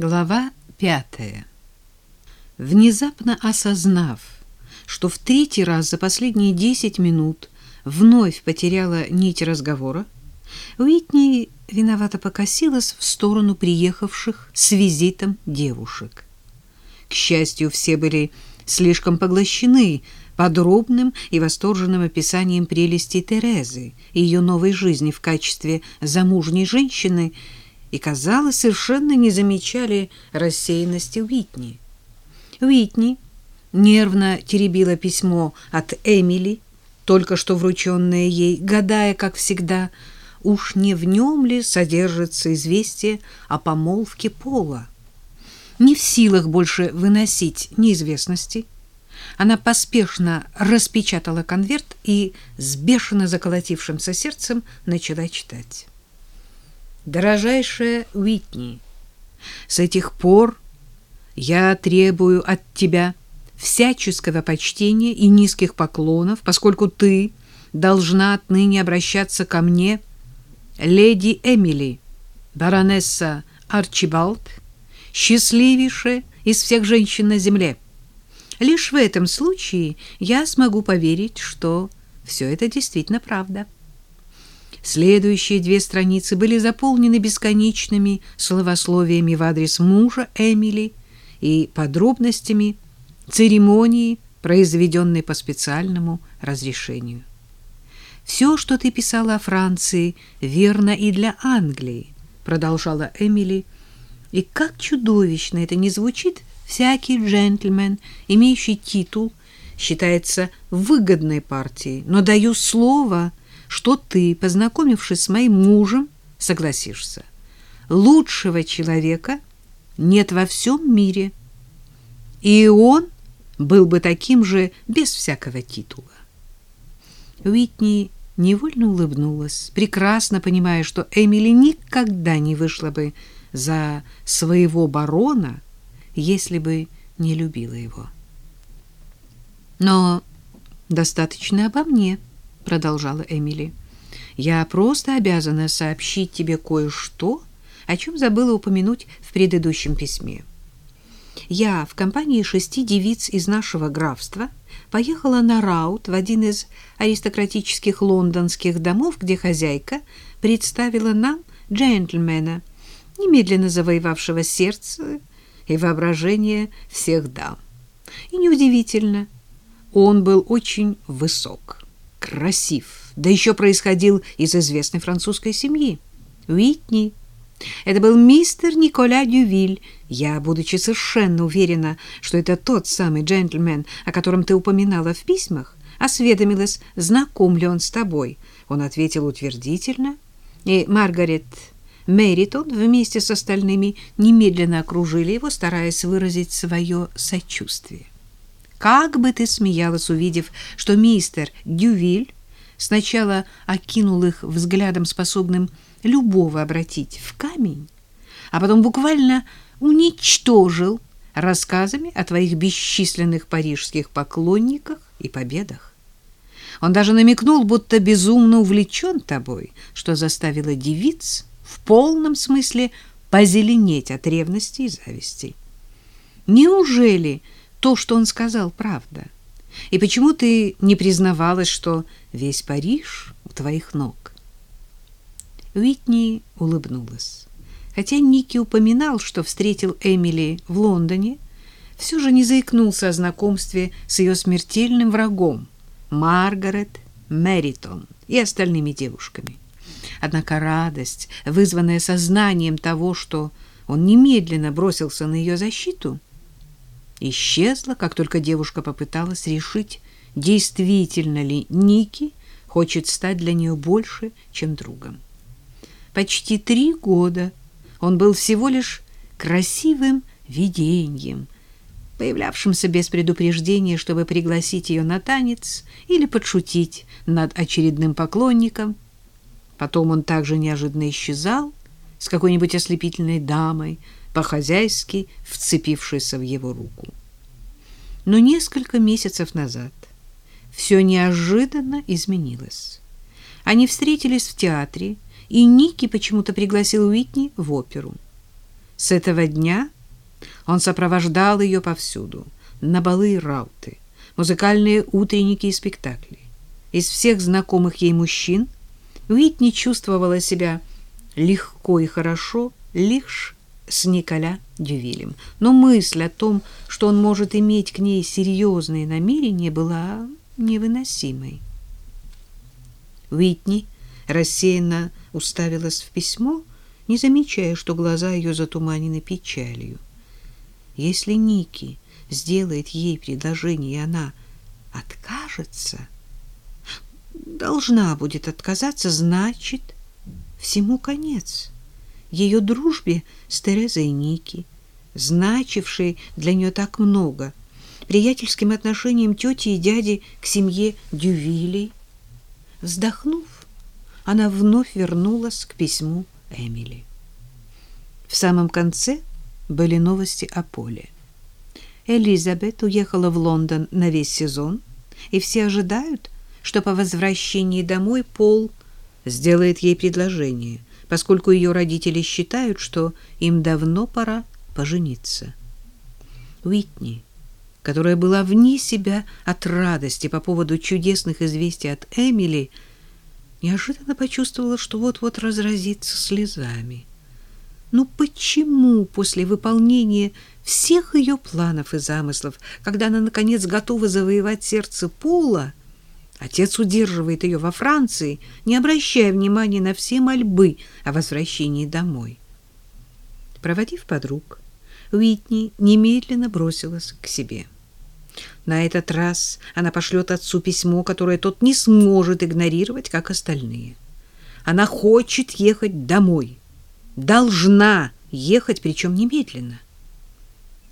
Глава пятая. Внезапно осознав, что в третий раз за последние десять минут вновь потеряла нить разговора, Уитни виновато покосилась в сторону приехавших с визитом девушек. К счастью, все были слишком поглощены подробным и восторженным описанием прелести Терезы и ее новой жизни в качестве замужней женщины и, казалось, совершенно не замечали рассеянности Уитни. Уитни нервно теребила письмо от Эмили, только что врученное ей, гадая, как всегда, уж не в нем ли содержится известие о помолвке Пола. Не в силах больше выносить неизвестности, она поспешно распечатала конверт и с бешено заколотившимся сердцем начала читать. «Дорожайшая Уитни, с этих пор я требую от тебя всяческого почтения и низких поклонов, поскольку ты должна отныне обращаться ко мне, леди Эмили, баронесса Арчибалд, счастливейшая из всех женщин на земле. Лишь в этом случае я смогу поверить, что все это действительно правда. Следующие две страницы были заполнены бесконечными словословиями в адрес мужа Эмили и подробностями церемонии, произведенной по специальному разрешению. Все, что ты писала о Франции, верно и для Англии, продолжала Эмили. И как чудовищно это не звучит, всякий джентльмен, имеющий титул, считается выгодной партией, но даю слово, что ты, познакомившись с моим мужем, согласишься. Лучшего человека нет во всем мире. И он был бы таким же без всякого титула. Уитни невольно улыбнулась, прекрасно понимая, что Эмили никогда не вышла бы за своего барона, если бы не любила его. Но достаточно обо мне, продолжала Эмили. Я просто обязана сообщить тебе кое-что, о чем забыла упомянуть в предыдущем письме. Я в компании шести девиц из нашего графства поехала на раут в один из аристократических лондонских домов, где хозяйка представила нам джентльмена, немедленно завоевавшего сердце и воображение всех дам. И неудивительно, он был очень высок, красив, да еще происходил из известной французской семьи. Уитни это был мистер Николя Дювиль. Я, будучи совершенно уверена, что это тот самый джентльмен, о котором ты упоминала в письмах, осведомилась, знаком ли он с тобой. Он ответил утвердительно, и Маргарет Мэритон вместе с остальными немедленно окружили его, стараясь выразить свое сочувствие. Как бы ты смеялась, увидев, что мистер Дювиль сначала окинул их взглядом, способным любого обратить в камень, а потом буквально уничтожил рассказами о твоих бесчисленных парижских поклонниках и победах. Он даже намекнул, будто безумно увлечен тобой, что заставило девиц в полном смысле позеленеть от ревности и зависти. Неужели то, что он сказал, правда? И почему ты не признавалась, что весь Париж у твоих ног? Уитни улыбнулась. Хотя Ники упоминал, что встретил Эмили в Лондоне, все же не заикнулся о знакомстве с ее смертельным врагом Маргарет Мэритон и остальными девушками. Однако радость, вызванная сознанием того, что он немедленно бросился на ее защиту, исчезла, как только девушка попыталась решить, действительно ли Ники хочет стать для нее больше, чем другом. Почти три года он был всего лишь красивым видением, появлявшимся без предупреждения, чтобы пригласить ее на танец или подшутить над очередным поклонником. Потом он также неожиданно исчезал с какой-нибудь ослепительной дамой, по-хозяйски вцепившейся в его руку. Но несколько месяцев назад все неожиданно изменилось. Они встретились в театре, и Ники почему-то пригласил Уитни в оперу. С этого дня он сопровождал ее повсюду, на балы и рауты, музыкальные утренники и спектакли. Из всех знакомых ей мужчин Уитни чувствовала себя легко и хорошо лишь с Николя Дювилем. Но мысль о том, что он может иметь к ней серьезные намерения, была невыносимой. Уитни рассеянно уставилась в письмо, не замечая, что глаза ее затуманены печалью. Если Ники сделает ей предложение, и она откажется, должна будет отказаться, значит, всему конец. Ее дружбе с Терезой Ники, значившей для нее так много, приятельским отношениям тети и дяди к семье Дювилей. Вздохнув, она вновь вернулась к письму Эмили. В самом конце были новости о Поле. Элизабет уехала в Лондон на весь сезон, и все ожидают, что по возвращении домой Пол сделает ей предложение, поскольку ее родители считают, что им давно пора пожениться. Уитни, которая была вне себя от радости по поводу чудесных известий от Эмили, — неожиданно почувствовала, что вот-вот разразится слезами. Ну почему после выполнения всех ее планов и замыслов, когда она, наконец, готова завоевать сердце Пола, отец удерживает ее во Франции, не обращая внимания на все мольбы о возвращении домой? Проводив подруг, Уитни немедленно бросилась к себе. — на этот раз она пошлет отцу письмо, которое тот не сможет игнорировать, как остальные. Она хочет ехать домой. Должна ехать, причем немедленно.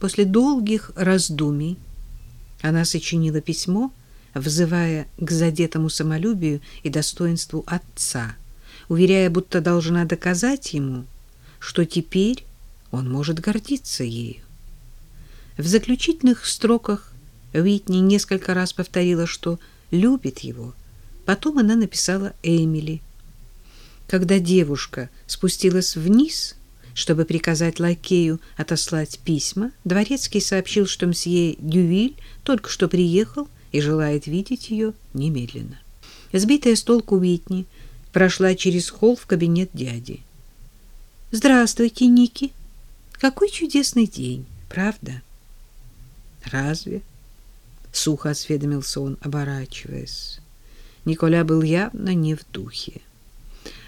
После долгих раздумий она сочинила письмо, взывая к задетому самолюбию и достоинству отца, уверяя, будто должна доказать ему, что теперь он может гордиться ею. В заключительных строках Уитни несколько раз повторила, что любит его. Потом она написала Эмили. Когда девушка спустилась вниз, чтобы приказать лакею отослать письма, дворецкий сообщил, что мсье Дювиль только что приехал и желает видеть ее немедленно. Сбитая с толку Уитни прошла через холл в кабинет дяди. «Здравствуйте, Ники! Какой чудесный день, правда?» «Разве?» сухо осведомился он, оборачиваясь. Николя был явно не в духе.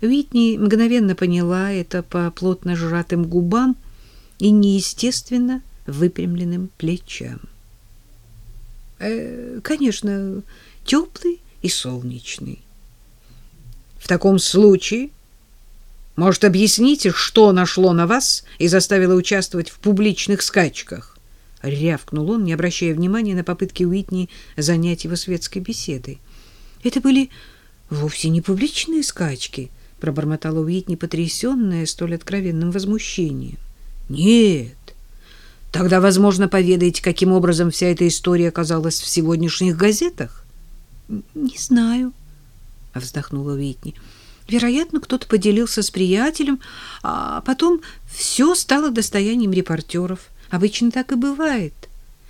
Витни мгновенно поняла это по плотно сжатым губам и неестественно выпрямленным плечам. Э, конечно, теплый и солнечный. В таком случае, может, объясните, что нашло на вас и заставило участвовать в публичных скачках? — рявкнул он, не обращая внимания на попытки Уитни занять его светской беседой. «Это были вовсе не публичные скачки», — пробормотала Уитни, потрясенная столь откровенным возмущением. «Нет. Тогда, возможно, поведаете, каким образом вся эта история оказалась в сегодняшних газетах?» «Не знаю», — вздохнула Уитни. «Вероятно, кто-то поделился с приятелем, а потом все стало достоянием репортеров». Обычно так и бывает.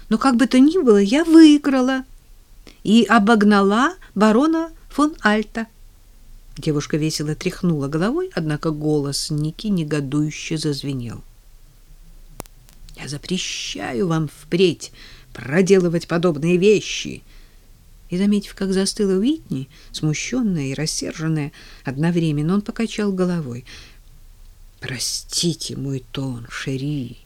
Но как бы то ни было, я выиграла и обогнала барона фон Альта. Девушка весело тряхнула головой, однако голос Ники негодующе зазвенел. Я запрещаю вам впредь проделывать подобные вещи. И, заметив, как застыла Уитни, смущенная и рассерженная одновременно, он покачал головой. «Простите мой тон, Шери.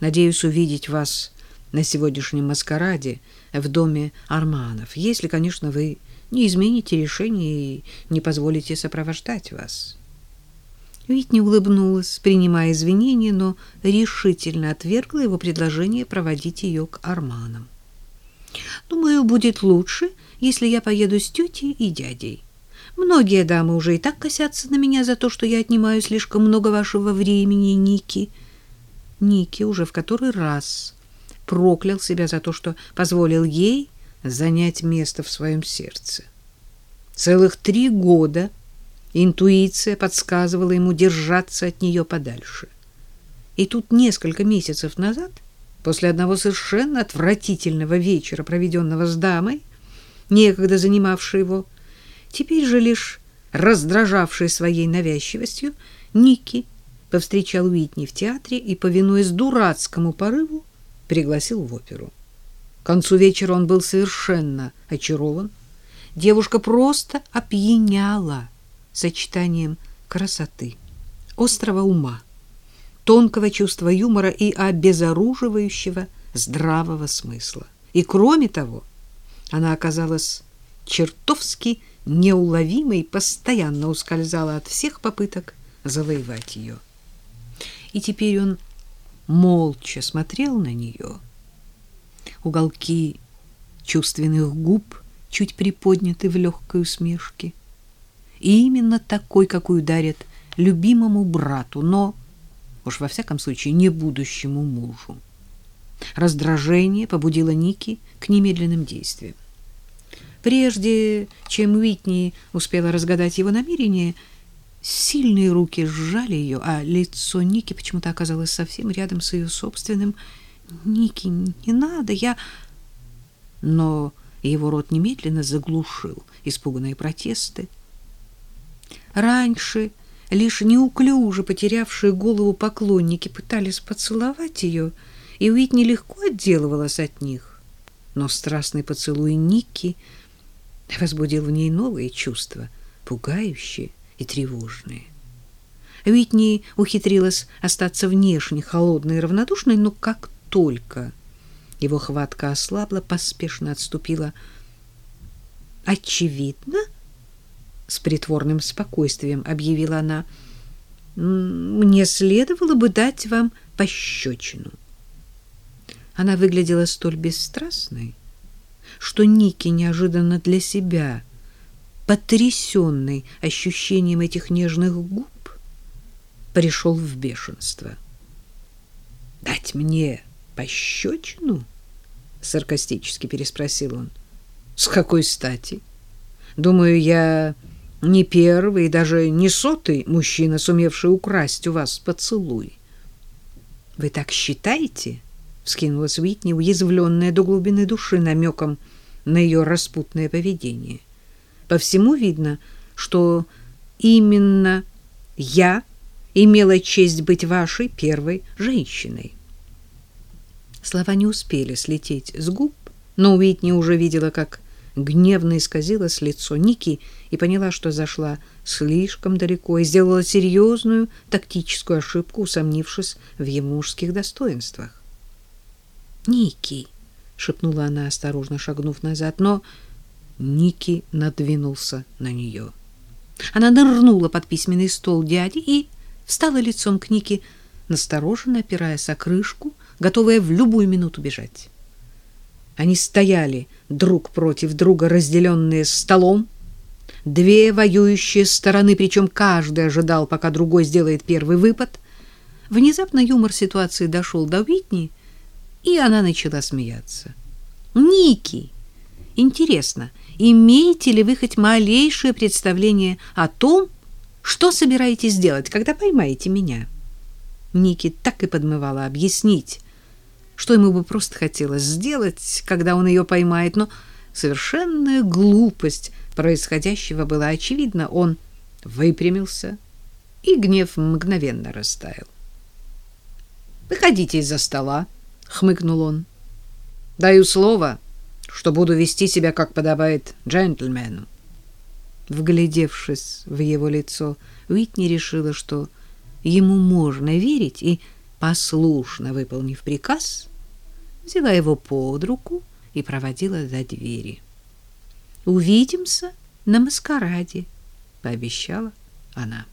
Надеюсь увидеть вас на сегодняшнем маскараде в доме Арманов, если, конечно, вы не измените решение и не позволите сопровождать вас. Витни улыбнулась, принимая извинения, но решительно отвергла его предложение проводить ее к Арманам. Думаю, будет лучше, если я поеду с тетей и дядей. Многие дамы уже и так косятся на меня за то, что я отнимаю слишком много вашего времени, Ники. — Ники уже в который раз проклял себя за то, что позволил ей занять место в своем сердце. Целых три года интуиция подсказывала ему держаться от нее подальше. И тут несколько месяцев назад, после одного совершенно отвратительного вечера, проведенного с дамой, некогда занимавшей его, теперь же лишь раздражавшей своей навязчивостью, Ники повстречал Уитни в театре и, повинуясь дурацкому порыву, пригласил в оперу. К концу вечера он был совершенно очарован. Девушка просто опьяняла сочетанием красоты, острого ума, тонкого чувства юмора и обезоруживающего здравого смысла. И кроме того, она оказалась чертовски неуловимой и постоянно ускользала от всех попыток завоевать ее. И теперь он молча смотрел на нее. Уголки чувственных губ чуть приподняты в легкой усмешке. И именно такой, какую дарят любимому брату, но, уж во всяком случае, не будущему мужу. Раздражение побудило Ники к немедленным действиям. Прежде чем Уитни успела разгадать его намерение, сильные руки сжали ее, а лицо Ники почему-то оказалось совсем рядом с ее собственным. «Ники, не надо, я...» Но его рот немедленно заглушил испуганные протесты. Раньше лишь неуклюже потерявшие голову поклонники пытались поцеловать ее, и Уитни легко отделывалась от них. Но страстный поцелуй Ники возбудил в ней новые чувства, пугающие и тревожные. Уитни ухитрилась остаться внешне холодной и равнодушной, но как только его хватка ослабла, поспешно отступила. «Очевидно?» — с притворным спокойствием объявила она. «Мне следовало бы дать вам пощечину». Она выглядела столь бесстрастной, что Ники неожиданно для себя, потрясенный ощущением этих нежных губ, пришел в бешенство. «Дать мне пощечину?» — саркастически переспросил он. «С какой стати? Думаю, я не первый и даже не сотый мужчина, сумевший украсть у вас поцелуй». «Вы так считаете?» — вскинулась Уитни, уязвленная до глубины души намеком на ее распутное поведение. «По всему видно, что именно я имела честь быть вашей первой женщиной». Слова не успели слететь с губ, но Уитни уже видела, как гневно исказилось лицо Ники и поняла, что зашла слишком далеко и сделала серьезную тактическую ошибку, усомнившись в его мужских достоинствах. Ники, шепнула она, осторожно шагнув назад, но Ники надвинулся на нее. Она нырнула под письменный стол дяди и встала лицом к Нике, настороженно опираясь о крышку, готовая в любую минуту бежать. Они стояли друг против друга, разделенные столом, две воюющие стороны, причем каждый ожидал, пока другой сделает первый выпад. Внезапно юмор ситуации дошел до Уитни — и она начала смеяться. «Ники, интересно, имеете ли вы хоть малейшее представление о том, что собираетесь делать, когда поймаете меня?» Ники так и подмывала объяснить, что ему бы просто хотелось сделать, когда он ее поймает, но совершенная глупость происходящего была очевидна. Он выпрямился, и гнев мгновенно растаял. «Выходите из-за стола», хмыкнул он. Даю слово, что буду вести себя как подобает джентльмену. Вглядевшись в его лицо, Уитни решила, что ему можно верить, и, послушно выполнив приказ, взяла его под руку и проводила до двери. «Увидимся на маскараде», — пообещала она.